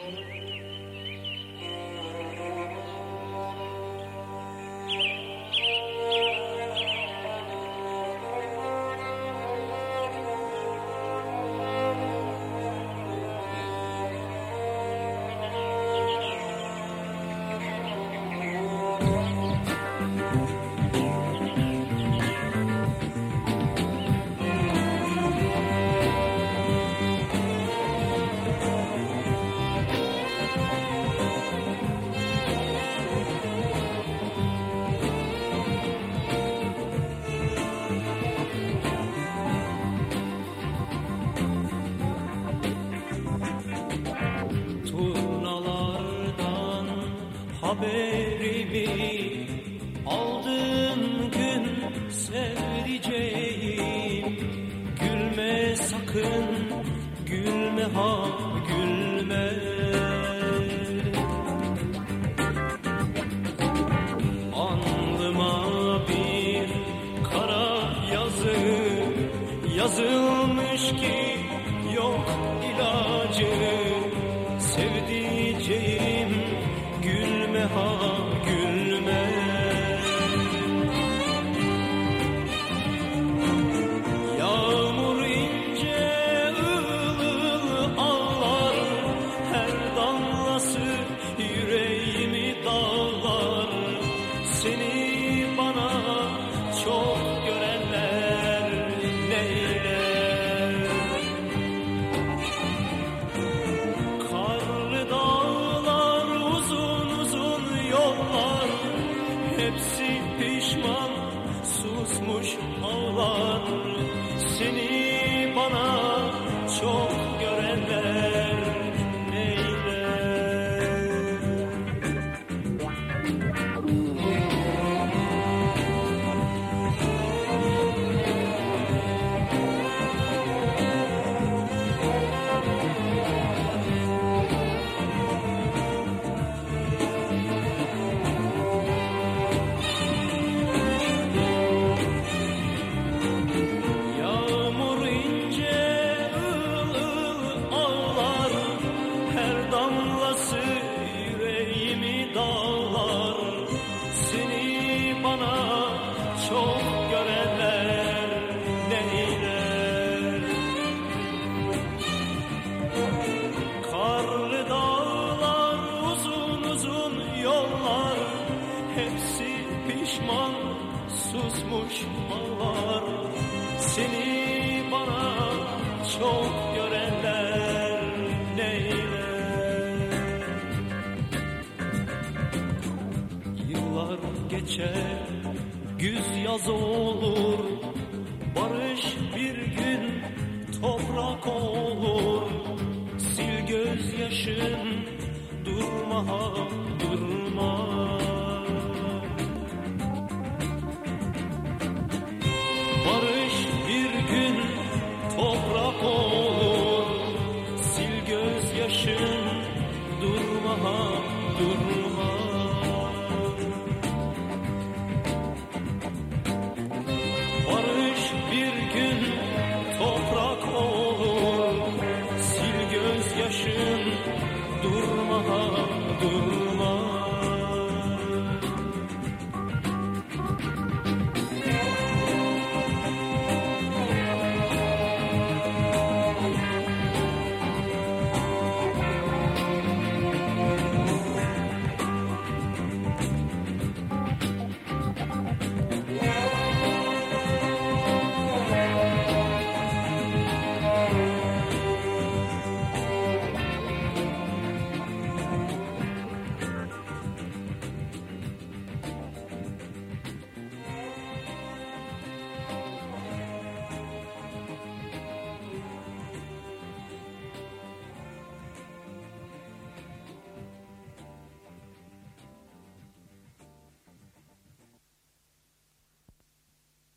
Mm-hmm. Haberimi aldığın gün sevdiceğim. Gülme sakın gülme ha Hepsi pişman susmuş ağlar pişman susmuş ağlar Seni bana çok görenler neyler? Yıllar geçer güz yaz olur. Barış bir gün toprak olur. Sil gözyaşın durma durma durma.